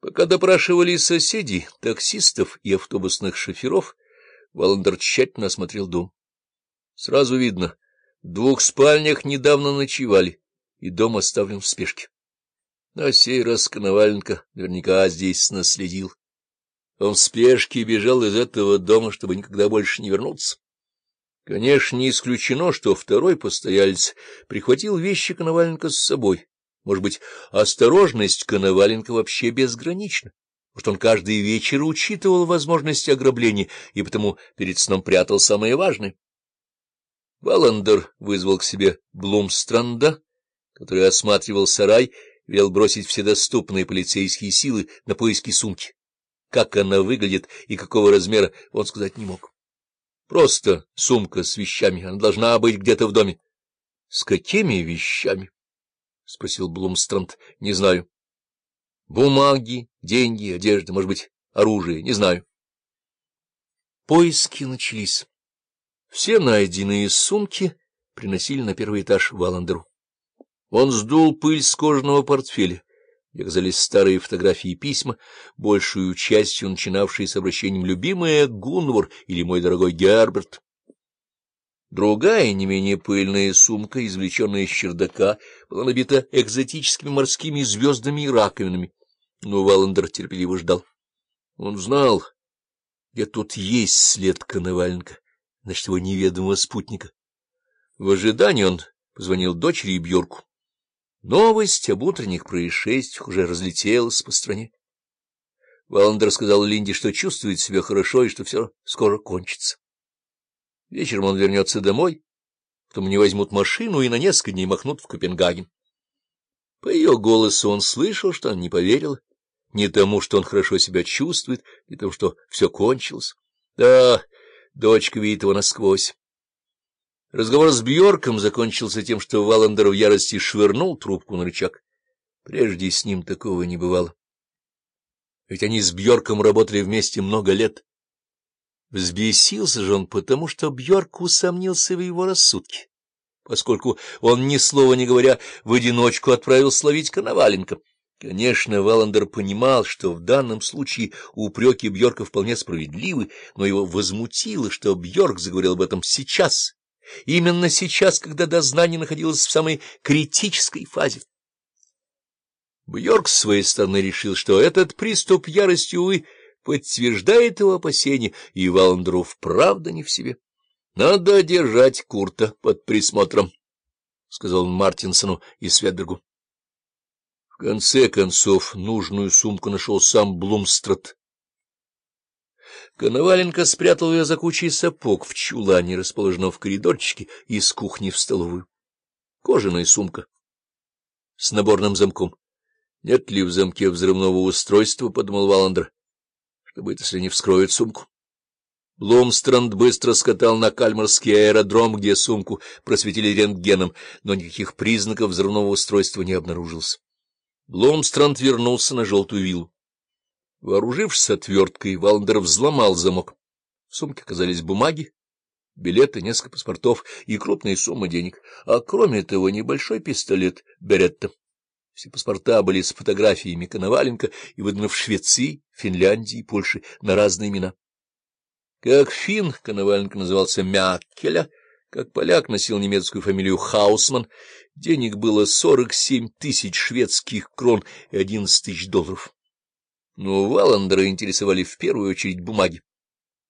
Пока допрашивали соседей, таксистов и автобусных шоферов, Валандер тщательно осмотрел дом. Сразу видно, в двух спальнях недавно ночевали, и дом оставлен в спешке. На сей раз Коноваленко наверняка здесь наследил. Он в спешке бежал из этого дома, чтобы никогда больше не вернуться. Конечно, не исключено, что второй постоялец прихватил вещи Коноваленко с собой. Может быть, осторожность Коноваленко вообще безгранична. Может, он каждый вечер учитывал возможности ограбления и потому перед сном прятал самое важное. Валандер вызвал к себе Блумстранда, который осматривал сарай, велел бросить все доступные полицейские силы на поиски сумки. Как она выглядит и какого размера, он сказать не мог. Просто сумка с вещами, она должна быть где-то в доме. — С какими вещами? — спросил Блумстранд. — Не знаю. — Бумаги, деньги, одежда, может быть, оружие, не знаю. Поиски начались. Все найденные сумки приносили на первый этаж Валандеру. Он сдул пыль с кожаного портфеля, где оказались старые фотографии и письма, большую частью начинавшие с обращением «любимая Гунвор» или «мой дорогой Герберт». Другая, не менее пыльная сумка, извлеченная из чердака, была набита экзотическими морскими звездами и раковинами. Но Валандер терпеливо ждал. Он знал, где тут есть след Коноваленко, значит, его неведомого спутника. В ожидании он позвонил дочери и Бьорку. Новость об утренних происшествиях уже разлетелась по стране. Валандер сказал Линде, что чувствует себя хорошо и что все скоро кончится. Вечером он вернется домой, потом не возьмут машину и на несколько дней махнут в Копенгаген. По ее голосу он слышал, что она не поверила, не тому, что он хорошо себя чувствует, не тому, что все кончилось. Да, дочка видит его насквозь. Разговор с Бьорком закончился тем, что Валандер в ярости швырнул трубку на рычаг. Прежде с ним такого не бывало. Ведь они с Бьорком работали вместе много лет. Взбесился же он потому, что Бьорк усомнился в его рассудке, поскольку он, ни слова не говоря, в одиночку отправил словить Коноваленко. Конечно, Валандер понимал, что в данном случае упреки Бьорка вполне справедливы, но его возмутило, что Бьорк заговорил об этом сейчас, именно сейчас, когда дознание находилось в самой критической фазе. Бьорк с своей стороны решил, что этот приступ ярости, увы, подтверждает его опасения, и Валандров правда не в себе. — Надо держать Курта под присмотром, — сказал он Мартинсону и Светбергу. В конце концов, нужную сумку нашел сам Блумстрад. Коноваленко спрятал ее за кучей сапог в чулане, расположенном в коридорчике, из кухни в столовую. Кожаная сумка с наборным замком. Нет ли в замке взрывного устройства, — подумал Валандер чтобы это, если не вскроют сумку. Блумстранд быстро скатал на Кальмарский аэродром, где сумку просветили рентгеном, но никаких признаков взрывного устройства не обнаружилось. Блумстранд вернулся на желтую виллу. Вооружившись отверткой, Валандер взломал замок. В сумке оказались бумаги, билеты, несколько паспортов и крупные суммы денег, а кроме того небольшой пистолет Беретта. Все паспорта были с фотографиями Коноваленко и выданы в Швеции, Финляндии и Польше на разные имена. Как фин Коноваленко назывался Мяккеля, как поляк носил немецкую фамилию Хаусман, денег было сорок семь тысяч шведских крон и одиннадцать тысяч долларов. Но Валандера интересовали в первую очередь бумаги.